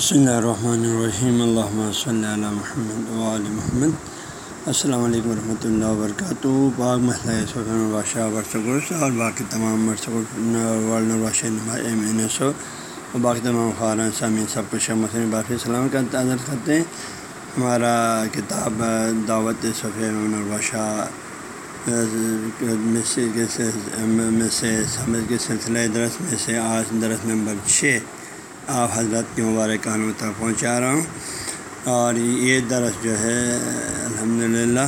بسم اللہ الرحمن الرحیم اللہ صلی اللہ محمد وعلی محمد السلام علیکم ورحمۃ اللہ وبرکاتہ باغ محلۂ سلم البادشاہ ورثہ اور باقی تمام ورثہ سو اور باقی تمام خارن سامعین سب کچھ مسلم باقی سلام کا تعزت کرتے ہیں ہمارا کتاب دعوت صفی البادشاہ میں سے سمجھ کے سلسلہ درس میں سے آج درس نمبر چھ آپ حضرت کے مبارکانوں تک پہنچا رہا ہوں۔ اور یہ درس جو ہے الحمد للہ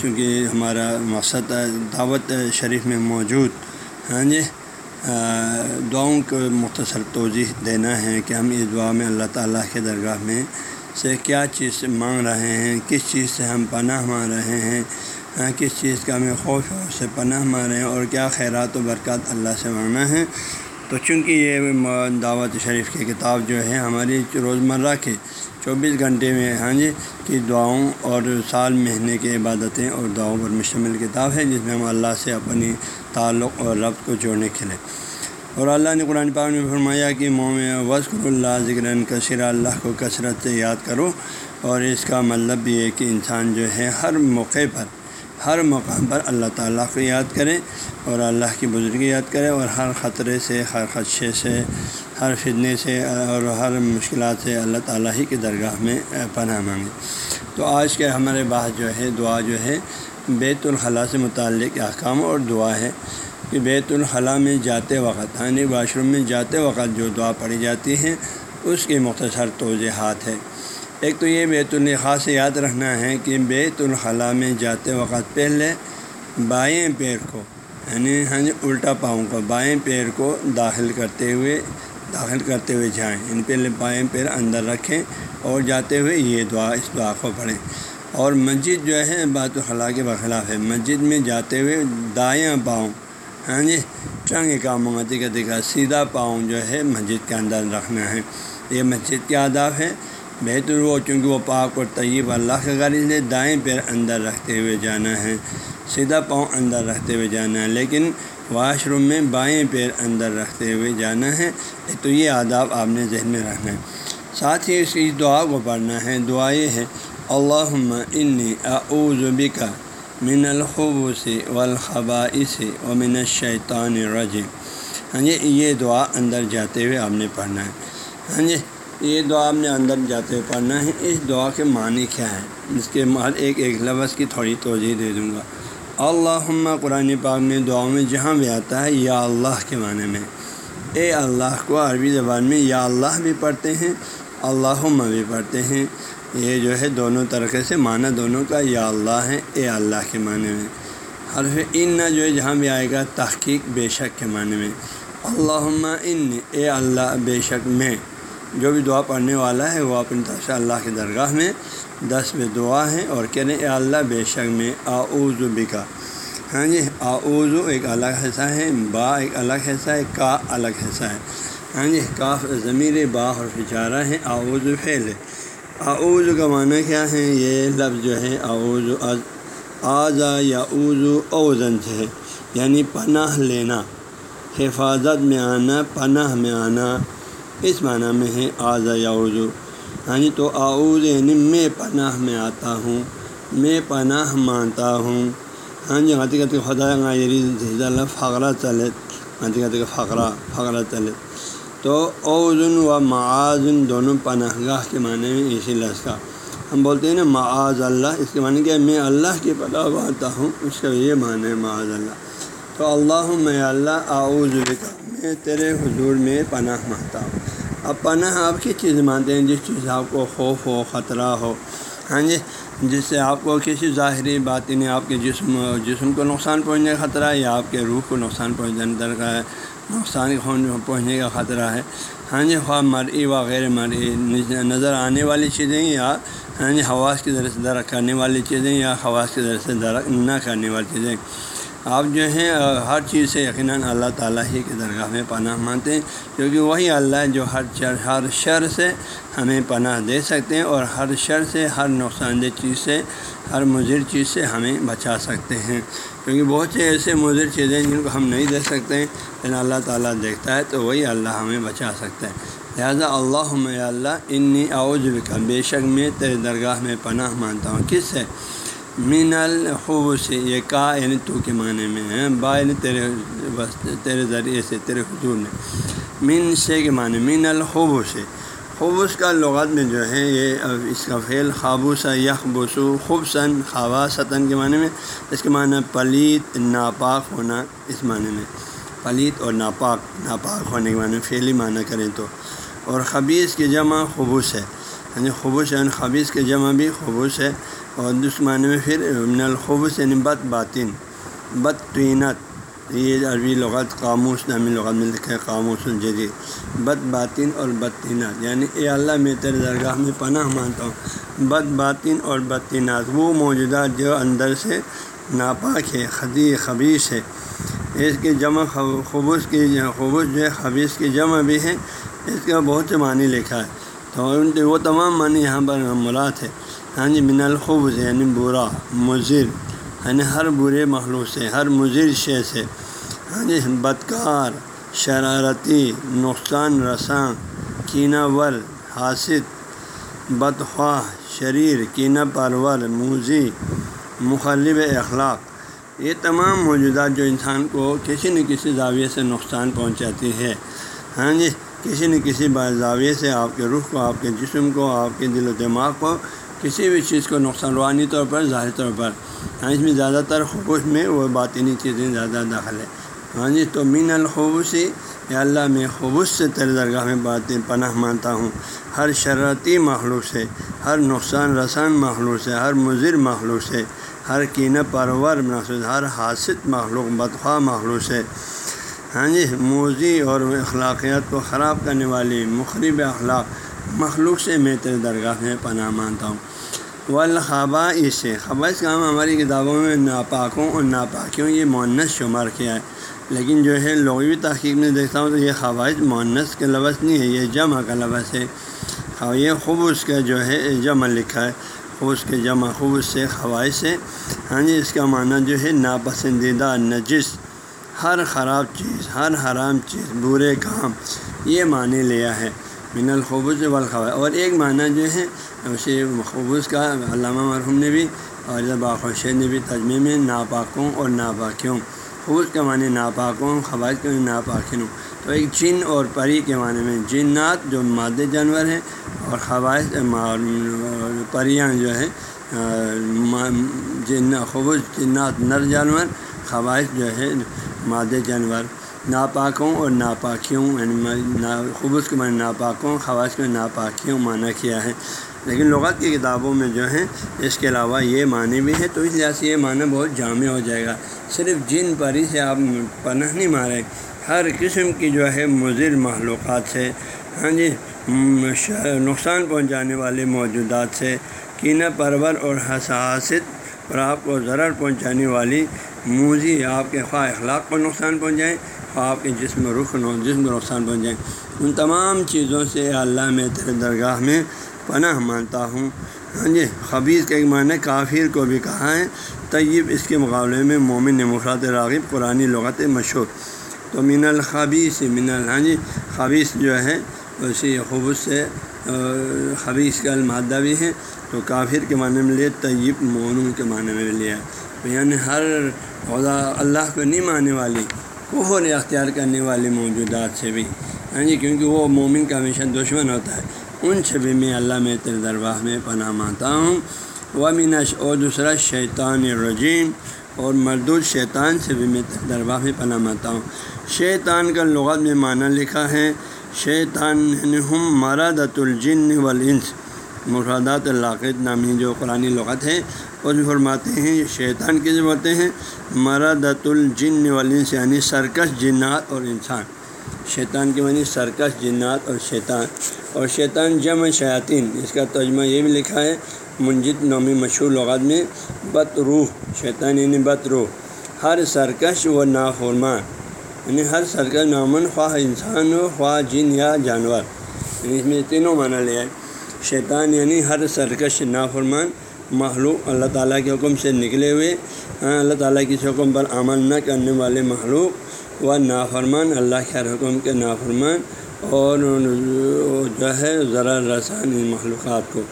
چونکہ ہمارا مقصد دعوت شریف میں موجود۔ ہاں جی دعاؤں کو مختصر توضیح دینا ہے کہ ہم اس دعا میں اللہ تعالیٰ کے درگاہ میں سے کیا چیز مانگ رہے ہیں، کس چیز سے ہم پناہ مانگ رہے ہیں کس چیز کا ہمیں خوف ہے، اس سے پناہ مانگ رہے ہیں، اور کیا خیرات و برکات اللہ سے مانگنا ہے۔ تو چونکہ یہ دعوت شریف کی کتاب جو ہے ہماری روزمرہ کے چوبیس گھنٹے میں ہاں جی کی دعاؤں اور سال مہینے کی عبادتیں اور دعاؤں پر مشتمل کتاب ہے، جس میں ہم اللہ سے اپنی تعلق اور ربط کو جوڑنے کے لیے۔ اور اللہ نے قرآن پاک میں فرمایا کہ موم وسکر اللہ ذکر کثیر اللہ کو کثرت سے یاد کرو۔ اور اس کا مطلب یہ ہے کہ انسان جو ہے ہر موقع پر ہر مقام پر اللہ تعالیٰ کو یاد کریں اور اللہ کی بزرگی یاد کریں اور ہر خطرے سے، ہر خدشے سے، ہر فتنے سے اور ہر مشکلات سے اللہ تعالیٰ ہی کی درگاہ میں پناہ مانگیں۔ تو آج کے ہمارے بات جو ہے، دعا جو ہے، بیت الخلاء سے متعلق احکام اور دعا ہے کہ بیت الخلاء میں جاتے وقت یعنی واش روم میں جاتے وقت جو دعا پڑھی جاتی ہے، اس کی مختصر توضیحات ہے۔ ایک تو یہ بیت الخلاء سے یاد رکھنا ہے کہ بیت الخلاء میں جاتے وقت پہلے بائیں پیر کو یعنی ہاں جی الٹا پاؤں کو، بائیں پیر کو داخل کرتے ہوئے، داخل کرتے ہوئے جائیں۔ ان پہلے بائیں پیر اندر رکھیں اور جاتے ہوئے یہ دعا، اس دعا کو پڑھیں۔ اور مسجد جو ہے بات الخلاء کے بخلاف ہے۔ مسجد میں جاتے ہوئے دایاں پاؤں یعنی ہاں جی چنگ کا منگتی کا دکھا سیدھا پاؤں جو ہے، مسجد کے اندر رکھنا ہے۔ یہ مسجد کے آداب ہے۔ بہتر وہ چونکہ وہ پاک اور طیب اللہ کا غرض ہے دائیں پیر اندر رکھتے ہوئے جانا ہے، سیدھا پاؤں اندر رکھتے ہوئے جانا ہے، لیکن واش روم میں بائیں پیر اندر رکھتے ہوئے جانا ہے تو یہ آداب آپ نے ذہن میں رکھنا ہے۔ ساتھ ہی اس دعا کو پڑھنا ہے، دعا یہ ہے اللہ انی اعوذ بکا من الخوب سے والخبا سے و من الشیطان رجیم ہاں جی یہ دعا اندر جاتے ہوئے آپ نے پڑھنا ہے۔ ہاں جی یہ دعا آپ نے اندر جاتے ہوئے پڑھنا ہے۔ اس دعا کے معنی کیا ہے اس کے ہر ایک ایک لفظ کی تھوڑی توجہ دے دوں گا۔ اللہ قرآن پاک میں دعاؤں میں جہاں بھی آتا ہے، یا اللہ کے معنی میں۔ اے اللہ، کو عربی زبان میں یا اللہ بھی پڑھتے ہیں اللہ بھی پڑھتے ہیں۔ یہ جو ہے دونوں طریقے سے معنی دونوں کا یا اللہ ہے، اے اللہ کے معنی میں۔ حرف ان جو ہے جہاں بھی آئے گا، تحقیق بے شک کے معنی میں۔ اللہ ان، اے اللہ بے شک میں۔ جو بھی دعا پڑھنے والا ہے وہ اپنی طرف سے اللہ کی درگاہ میں دس میں دعا ہے اور کہہ رہے اللہ بے شک میں آؤز بکا ہاں جی آؤز ایک الگ حصہ ہے، با ایک الگ حصہ ہے، کا الگ حصہ ہے۔ ہاں جی کاف ضمیر با اور فچارہ ہے آؤز پھیل ہے آؤز کا معنی کیا ہے؟ یہ لفظ جو ہے آؤز آزا یا اوزو اوزن سے ہے یعنی پناہ لینا، حفاظت میں آنا، پناہ میں آنا۔ اس معنی میں ہے آزا یا اردو ہاں جی تو آؤز یعنی میں پناہ میں آتا ہوں، میں پناہ مانتا ہوں۔ ہاں جی غلطی غلطی خدا اللہ فقرہ چلے۔ غلطی غلطی فقرہ فقرہ چلے۔ تو اوزن و معاذن دونوں پناہ گاہ کے معنی میں اسی لفظ کا۔ ہم بولتے ہیں نا معاذ اللہ، اس کے معنی کہ میں اللہ کی پناہ مانتا ہوں، اس کا یہ معنی ہے معاذ اللہ۔ تو اللہ میں اللہ آؤز میں تیرے حضور میں پناہ مانگتا ہوں۔ اب پناہ آپ کی چیز مانتے ہیں، جس چیز آپ کو خوف ہو، خطرہ ہو۔ ہاں جی جس سے آپ کو کسی ظاہری بات نہیں آپ کے جسم جسم کو نقصان پہنچنے کا خطرہ ہے یا آپ کے روح کو نقصان پہنچنے در کا ہے، نقصان پہنچنے کا خطرہ ہے۔ ہاں جی خواہ مرئی وغیرہ مرئی، نظر آنے والی چیزیں یا ہاں جی حواس کی ذریعے سے درخت کرنے والی چیزیں یا خواص کی ذریعے سے درخت نہ کرنے والی چیزیں۔ آپ جو ہیں ہر چیز سے یقیناً اللہ تعالیٰ ہی کے درگاہ میں پناہ مانتے ہیں، کیونکہ وہی اللہ ہے جو ہر چر، ہر شر سے ہمیں پناہ دے سکتے ہیں اور ہر شر سے، ہر نقصان دہ چیز سے، ہر مضر چیز سے ہمیں بچا سکتے ہیں۔ کیونکہ بہت سے ایسے مضر چیزیں جن کو ہم نہیں دیکھ سکتے ہیں، لیکن اللہ تعالیٰ دیکھتا ہے تو وہی اللہ ہمیں بچا سکتا ہے۔ لہٰذا اللہ اللہ، انی اعوذ کا بے شک میں تیرے درگاہ میں پناہ مانتا ہوں۔ کس سے؟ مین الخوب سے یہ کا یعنی تو کے معنی میں ہے با یعنی تیرے تیرے ذریعے سے، تیرے حضور میں مین سے کے معنی مین الخوب سے خوبص کا لغات میں جو ہے، یہ اس کا فعل خابوسا یک بسو خوبصن خواصن کے معنی میں، اس کے معنی پلیت، ناپاک ہونا اس معنی میں۔ پلیت اور ناپاک ناپاک ہونے کے معنی فعلی معنی کریں تو۔ اور خبیص کی جمع خبوص ہے۔ یعنی خبوص یعنی خبیص کی جمع بھی خبوص ہے اور دوسرے معنی میں پھر من الخبوص یعنی بد باطن بدطینت یہ عربی لغت قاموس، نامی لغت میں لکھا ہے قاموس الجدید بد باطن اور بدطینات یعنی اے اللہ میں تیرے درگاہ میں پناہ مانتا ہوں۔ بد باطن اور بدطینات وہ موجودات جو اندر سے ناپاک ہے، خدی خبیص ہے۔ اس کی جمع خبوص کی خبوص جو ہے خبیص کی جمع بھی ہے اس کا بہت سے معنی لکھا ہے۔ تو وہ تمام معنی یہاں پر مراد ہے ہاں جی من الخبز یعنی برا مضر یعنی ہر برے مخلوق سے ہر مضر شے سے ہاں جی بدکار، شرارتی، نقصان رساں، کینہ ور حاصد بدخواہ، شریر، کینہ پرور موزی مخلب اخلاق۔ یہ تمام موجودات جو انسان کو کسی نہ کسی زاویے سے نقصان پہنچاتی ہے۔ ہاں جی کسی نہ کسی زاویے سے آپ کے رخ کو، آپ کے جسم کو، آپ کے دل و دماغ کو کسی بھی چیز کو نقصان روحانی طور پر، ظاہر طور پر۔ ہاں اس میں زیادہ تر خوبص میں وہ باطنی چیزیں زیادہ داخل ہے ہاں جی تو مین الخوبصی یا اللہ، میں خوبص سے تر درگاہ میں باتیں پناہ مانتا ہوں۔ ہر شرعتی مخلوق سے ہر نقصان رسان مخلوق سے ہر مضر مخلوق سے ہر کینہ پرور محسوس ہر حاصل مخلوق، بدخواہ مخلوق سے ہاں جی موزی اور اخلاقیات کو خراب کرنے والی مخرب اخلاق مخلوق سے میں تیرے درگاہ میں پناہ مانتا ہوں۔ والخبا سے خباص کام ہماری کتابوں میں ناپاکوں اور ناپاکیوں یہ مونس شمار کیا ہے۔ لیکن جو ہے، لغوی تحقیق میں دیکھتا ہوں تو یہ خواہش مونس کے لفظ نہیں ہے، یہ جمع کا لفظ ہے۔ ہاں، یہ خوب اس کا جو ہے، جمع لکھا ہے۔ خوب اس کے جمع خوب اس سے خواہش سے ہاں جی اس کا معنی جو ہے، ناپسندیدہ، نجس۔ ہر خراب چیز، ہر حرام چیز، برے کام، یہ معنی لیا ہے۔ من الخبوص والخوا اور ایک معنی جو ہے، اسے خبوص کا علامہ مرحوم نے بھی اور باخوش نے بھی تجمے میں ناپاکوں اور ناپاکیوں۔ خبوص کے معنی ناپاکوں خواہش کے ناپاکیوں۔ تو ایک جن اور پری کے معنی میں جنات جو مادے جانور ہیں اور خواہش پریاں جو ہے جن خبوص جنات، نر جانور خواہش جو ہے مادے جانور، ناپاکوں اور ناپاکیوں یعنی خبص کے معنی ناپاکوں، خواص کے ناپاکیوں معنی کیا ہے۔ لیکن لغت کی کتابوں میں جو ہے، اس کے علاوہ یہ معنی بھی ہے، تو اس لحاظ سے یہ معنی بہت جامع ہو جائے گا۔ صرف جن پری سے آپ پناہ نہیں مارے ہر قسم کی جو ہے مضر معلومات سے ہاں جی نقصان پہنچانے والے موجودات سے، کینہ پرور اور حساست اور آپ کو ضرر پہنچانے والی موزی آپ کے خواہ اخلاق کو نقصان پہنچائیں، آپ کے جسم رخ جسم کو نقصان پہنچ جائیں ان تمام چیزوں سے اللہ میں تیرے درگاہ میں پناہ مانتا ہوں۔ ہاں جی خبیص کے ایک معنی کافر کو بھی کہا ہے، طیب اس کے مقابلے میں مومن مفرات راغب قرآن لغت مشہور۔ تو من الخبیث، من ہاں جی خبیص جو ہے، اسی خوبص سے خبیص کا المادہ بھی ہے۔ تو کافر کے معنی میں لے، طیب مونوں کے معنی میں بھی لیا یعنی ہر خدا اللہ کو نہیں ماننے والی کوہر اختیار کرنے والے موجودات سے بھی۔ ہاں جی کیونکہ وہ مومن کا ہمیشہ دشمن ہوتا ہے۔ ان سے بھی میں اللہ میں تیر درباہ میں پناہ مانتا ہوں۔ وہ مینش اور دوسرا شیطان رجیم اور مردود شیطان سے بھی میں درباہ میں پناہ مانتا ہوں۔ شیطان کا لغت میں معنی لکھا ہے، شیطان یعنی ہم مرادت الجن والانس۔ مرادات اللاقت نامی جو قرآن لغت ہے بھی فرماتے ہیں، یہ شیطان کے بولتے ہیں۔ مرادت الجن والانس یعنی سرکش جنات اور انسان۔ شیطان کے معنی سرکش جنات اور شیطان۔ اور شیطان جمع شیاطین۔ اس کا ترجمہ یہ بھی لکھا ہے، منجد نومی مشہور لغات میں بت روح۔ شیطان یعنی بت روح۔ ہر سرکش و نافرمان یعنی ہر سرکش نامن، خواہ انسان ہو، خواہ جن یا جانور۔ یعنی اس میں تینوں معنی لیا ہے شیطان یعنی ہر سرکش نافرمان مخلوق اللہ تعالیٰ کے حکم سے نکلے ہوئے اللہ تعالیٰ کی حکم پر عمل نہ کرنے والے مخلوق و نافرمان، اللہ کے ہر حکم کے نافرمان اور جو ہے ذرا رسان مخلوقات کو۔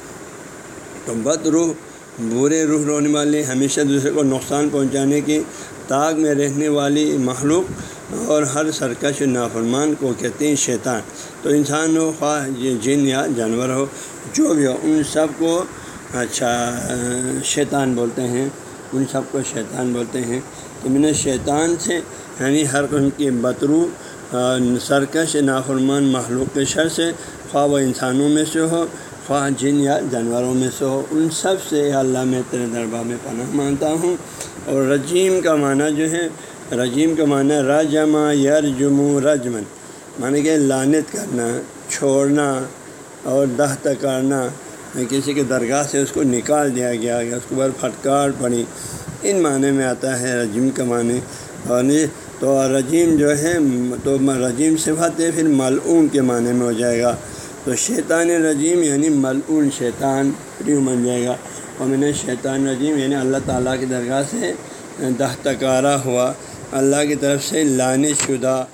تو بد روح، برے روح رونے والے، ہمیشہ دوسرے کو نقصان پہنچانے کی تاغ میں رہنے والی مخلوق اور ہر سرکش نافرمان کو کہتے ہیں شیطان۔ تو انسان ہو، خواہ جن یا جانور ہو، جو بھی ہو، ان سب کو اچھا شیطان بولتے ہیں۔ ان سب کو شیطان بولتے ہیں۔ تو میں نے شیطان سے یعنی ہر ان کی بطرو سرکش، نافرمان مخلوق کے شر سے، خواہ و انسانوں میں سے ہو، خواہ جن یا جانوروں میں سے ہو، ان سب سے اللہ میں تیرے دربار میں پناہ مانتا ہوں۔ اور رجیم کا معنی جو ہے، رجیم کا معنی رجما یرجم رجمن۔ معنی کہ لانت کرنا، چھوڑنا اور دہ تکارنا کسی کے درگاہ سے اس کو نکال دیا گیا یا اس کے بعد پھٹکار پڑی۔ ان معنی میں آتا ہے رجیم کا معنی۔ اور تو رجیم جو ہے، تو رجیم صفت ہے پھر ملعون کے معنی میں ہو جائے گا۔ تو شیطان رجیم یعنی ملعون شیطان پریو بن جائے گا۔ اور میں نے شیطان رجیم یعنی اللہ تعالیٰ کی درگاہ سے دہ تکارا ہوا۔ اللہ کی طرف سے لانے شدہ۔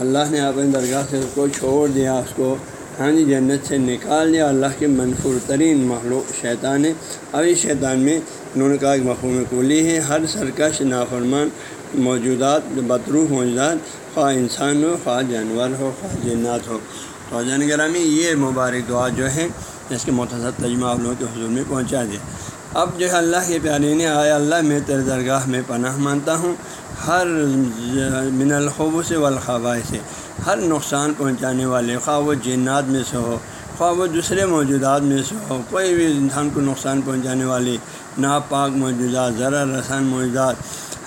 اللہ نے اپنی درگاہ سے اس کو چھوڑ دیا، اس کو ہاں جی جنت سے نکال دیا اللہ کے منفور ترین مخلوق شیطان ہے۔ اب اس شیطان میں انہوں نے کہا کہ مفہوم کلی ہے۔ ہر سرکش نافرمان موجودات، بدروح موجودات، خواہ انسان ہو، خواہ جانور ہو، خواہ جنات ہو۔ تو جان گرامی، یہ مبارک دعا جو ہے، اس کے مختصر تجمہ آپ لوگوں کے حضور میں پہنچا دیا۔ اب جو ہے، اللہ کے پیارے نے آیا۔ اللہ میں تیرے درگاہ میں پناہ مانتا ہوں۔ ہر من الخوب سے والخبا سے ہر نقصان پہنچانے والے، خواہ وہ جنات میں سے ہو، خواہ وہ دوسرے موجودات میں سے ہو، کوئی بھی انسان کو نقصان پہنچانے والی ناپاک موجودات ذرا رسان موجودات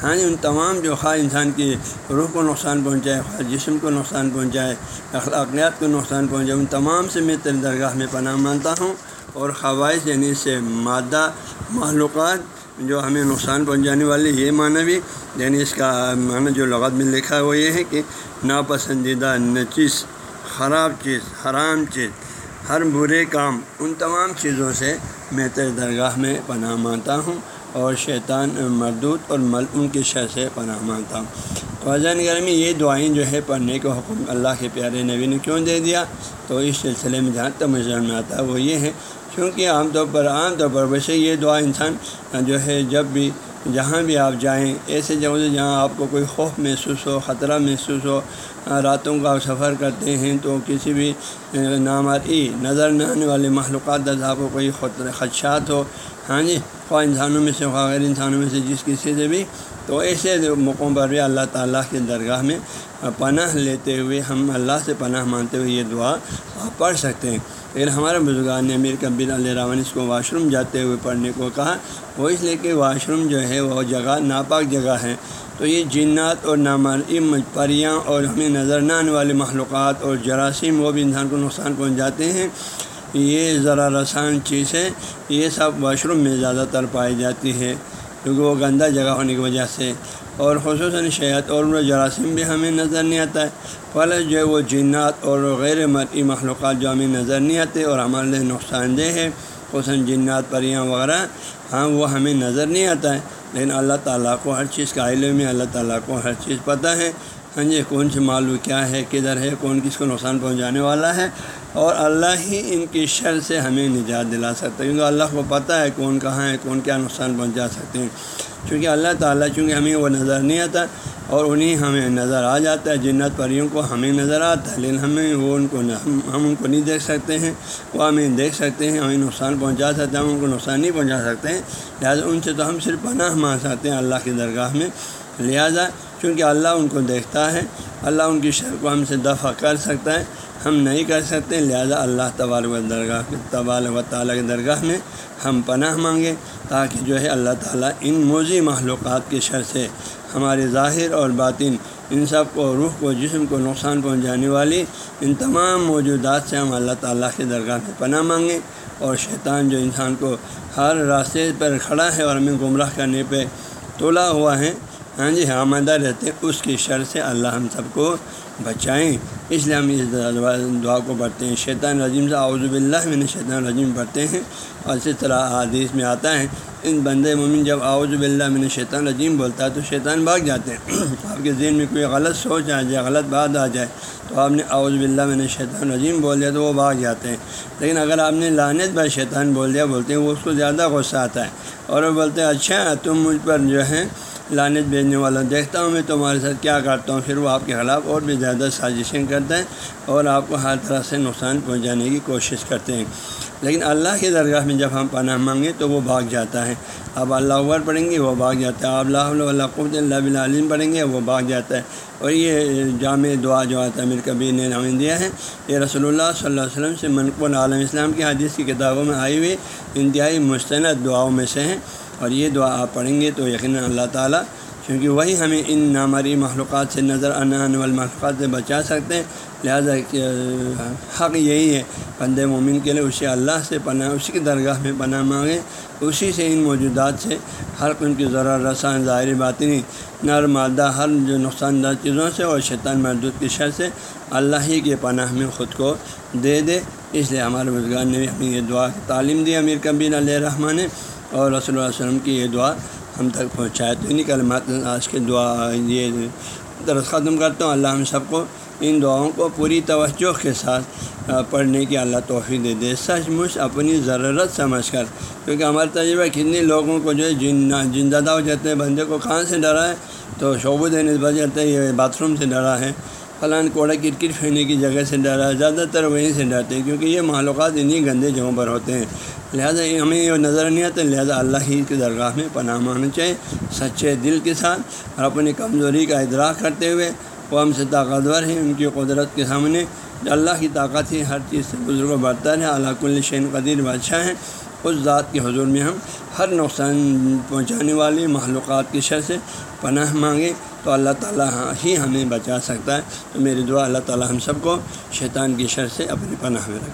ہاں جی، ان تمام جو خواہ انسان کی روح کو نقصان پہنچائے، خواہ جسم کو نقصان پہنچائے، اخلاقیات کو نقصان پہنچائے، ان تمام سے میں تیرے درگاہ میں پناہ مانتا ہوں اور خواہش یعنی سے مادہ معلومات جو ہمیں نقصان پہنچانے والی یہ معنی بھی یعنی اس کا معنی جو لغت میں لکھا ہے وہ یہ ہے کہ ناپسندیدہ نچیز خراب چیز، حرام چیز، ہر برے کام، ان تمام چیزوں سے میں تیرے درگاہ میں پناہ مانتا ہوں اور شیطان مردود اور مل، ان کی شر سے پناہ مانتا ہوں۔ تو وجہ گرمی یہ دعائیں جو ہے پڑھنے کا حکم اللہ کے پیارے نبی نے کیوں دے دیا؟ تو اس سلسلے میں جہاں تک مجھے میں آتا ہے وہ یہ ہے کیونکہ عام طور پر عام طور پر ویسے یہ دعا انسان جو ہے جب بھی جہاں بھی آپ جائیں، ایسے جگہوں سے جہاں آپ کو کوئی خوف محسوس ہو، خطرہ محسوس ہو، راتوں کا آپ سفر کرتے ہیں تو کسی بھی نامرئی نظر نہ آنے والے معلومات آپ کو کوئی خدشات ہو۔ ہاں جی خواہ انسانوں میں سے خواہ غیر انسانوں میں سے، جس کسی سے بھی۔ تو ایسے موقعوں پر بھی اللہ تعالیٰ کے درگاہ میں پناہ لیتے ہوئے ہم اللہ سے پناہ مانتے ہوئے یہ دعا آپ پڑھ سکتے ہیں۔ لیکن ہمارے بزرگان نے امیر کبیر علیہ راون اس کو واش روم جاتے ہوئے پڑھنے کو کہا، وہ اس لیے کہ واش روم جو ہے وہ جگہ ناپاک جگہ ہے۔ تو یہ جنات اور نامرئی پریاں اور ہمیں نظر نہ آنے والے معلومات اور جراثیم، وہ بھی انسان کو نقصان پہنچاتے ہیں۔ یہ ذرا رسان چیز ہے، یہ سب واش روم میں زیادہ تر پائی جاتی ہے، کیونکہ وہ گندہ جگہ ہونے کی وجہ سے۔ اور خصوصاً شہد اور جراثیم بھی ہمیں نظر نہیں آتا ہے۔ پلس جو ہے وہ جنات اور غیر مرئی مخلوقات جو ہمیں نظر نہیں آتے اور ہمارے لیے نقصان دہ ہے، خصوصاً جنات، پریاں وغیرہ ہاں وہ ہمیں نظر نہیں آتا ہے۔ لیکن اللہ تعالیٰ کو ہر چیز کا علم میں اللہ تعالیٰ کو ہر چیز پتہ ہے۔ ہاں جی کون سی معلوم کیا ہے، کدھر ہے، کون کس کو نقصان پہنچانے والا ہے، اور اللہ ہی ان کی شر سے ہمیں نجات دلا سکتا ہے، کیونکہ اللہ کو پتہ ہے کون کہاں ہے، کون کیا نقصان پہنچا سکتے ہیں۔ چونکہ اللہ تعالیٰ، چونکہ ہمیں وہ نظر نہیں آتا، اور انہیں ہمیں نظر آ جاتا ہے، جنت پریوں کو ہمیں نظر آتا ہے، لیکن ہمیں وہ ان کو ہم ان کو نہیں دیکھ سکتے ہیں، وہ ہمیں دیکھ سکتے ہیں، ہمیں نقصان پہنچا سکتے ہیں، ہم ان کو نقصان نہیں پہنچا سکتے ہیں۔ لہٰذا ان سے تو ہم صرف پناہ مانگ سکتے ہیں اللہ کی درگاہ میں۔ لہٰذا چونکہ اللہ ان کو دیکھتا ہے، اللہ ان کی شر کو ہم سے دفع کر سکتا ہے۔ ہم نہیں کر سکتے، لہذا اللہ تبال و درگاہ تبال و تعالیٰ کی درگاہ میں ہم پناہ مانگیں تاکہ جو ہے اللہ تعالیٰ ان موضی معلومات کے شر سے ہمارے ظاہر اور باطن، ان سب کو، روح کو، جسم کو نقصان پہنچانے والی ان تمام موجودات سے ہم اللہ تعالیٰ کی درگاہ میں پناہ مانگیں۔ اور شیطان جو انسان کو ہر راستے پر کھڑا ہے اور ہمیں گمراہ کرنے پہ تولا ہوا ہے ہاں جی آمدہ رہتے ہیں۔ اس کی شر سے اللہ ہم سب کو بچائیں۔ اس لیے ہم اس دعا کو پڑھتے ہیں۔ شیطان رضیم سے اعوذ باللہ میں نے شیطان رضیم پڑھتے ہیں۔ اور اسی طرح حدیث میں آتا ہے، ان بندے مومن جب اعوذ باللہ میں نے شیطان رضیم بولتا ہے تو شیطان بھاگ جاتے ہیں۔ آپ کے ذہن میں کوئی غلط سوچ آ جائے، غلط بات آ جائے، تو آپ نے اعوذ باللہ میں نے شیطان رضیم بول دیا تو وہ بھاگ جاتے ہیں۔ لیکن اگر آپ نے لانت بھائی شیطان بول دیا، بولتے ہیں وہ اس کو زیادہ غصہ آتا ہے۔ اور وہ بولتے ہیں اچھا تم مجھ پر جو ہے لانت بھیجنے والا دیکھتا ہوں، میں تمہارے ساتھ کیا کرتا ہوں؟ پھر وہ آپ کے خلاف اور بھی زیادہ سازشیں کرتے ہیں اور آپ کو ہر طرح سے نقصان پہنچانے کی کوشش کرتے ہیں۔ لیکن اللہ کی درگاہ میں جب ہم پناہ مانگیں تو وہ بھاگ جاتا ہے۔ اب اللہ اکبر پڑھیں گے، وہ بھاگ جاتا ہے۔ اب اللہ اللہ قبط اللہ بلعلم پڑھیں گے، وہ بھاگ جاتا ہے۔ اور یہ جامع دعا جو آتا ہے کبیر نے ہمیں دیا ہے، یہ رسول اللہ صلی اللہ علیہ وسلم سے منقول عالم اسلام کی حدیث کی کتابوں میں آئی ہوئی انتہائی مستند دعاؤں میں سے ہیں۔ اور یہ دعا آپ پڑھیں گے تو یقیناً اللہ تعالیٰ، کیونکہ وہی ہمیں ان نامری محلوقات سے نظر آنے والے محلوقات سے بچا سکتے ہیں۔ لہٰذا حق یہی ہے بند مومن کے لیے اسے اللہ سے پناہ، اسی کی درگاہ میں پناہ مانگیں، اسی سے ان موجودات سے ہر ان کی ذرا رسان ظاہری باطنی نر، مادہ، ہر جو نقصان دہ چیزوں سے اور شیطان مردود کی شر سے اللہ ہی کے پناہ میں خود کو دے دے۔ اس لیے ہمارے بزرگان نے ہمیں یہ دعا کی تعلیم دی، امیر کبیر علیہ رحمٰن نے۔ اور رسول اللہ علیہ وسلم کی یہ دعا ہم تک پہنچائے تو انہیں کلمات آج کے دعا یہ درخت ختم کرتا ہوں۔ اللہ ہم سب کو ان دعاؤں کو پوری توجہ کے ساتھ پڑھنے کی اللہ توفیق دے دے۔ سچ مچ اپنی ضرورت سمجھ کر، کیونکہ ہمارا تجربہ کتنے لوگوں کو جو ہے، جن جن زدہ ہو جاتے ہیں، بندے کو کہاں سے ڈرا ہے؟ تو شعبہ دینے جاتا ہے یہ باتھ روم سے ڈرا ہے۔ فلاں کوڑا کرکٹ پھیرنے کی جگہ سے ڈرا، زیادہ تر وہیں سے ڈرتے ہیں، کیونکہ یہ معلومات انہیں گندے جگہوں پر ہوتے ہیں۔ لہٰذا ہمیں یہ نظر نہیں آتا، لہٰذا اللہ ہی کی درگاہ میں پناہ مانگنا چاہیے سچے دل کے ساتھ اور اپنی کمزوری کا ادراک کرتے ہوئے۔ وہ ہم سے طاقتور ہیں، ان کی قدرت کے سامنے۔ اللہ کی طاقت ہی ہر چیز سے بزرگ و برتر ہے۔ اللہ کل شین قدیر، بادشاہ ہیں۔ اس ذات کے حضور میں ہم ہر نقصان پہنچانے والی معلومات کی شر سے پناہ مانگیں تو اللہ تعالیٰ ہاں ہی ہمیں بچا سکتا ہے۔ تو میری دعا اللہ تعالیٰ ہم سب کو شیطان کی شر سے اپنی پناہ میں رکھے۔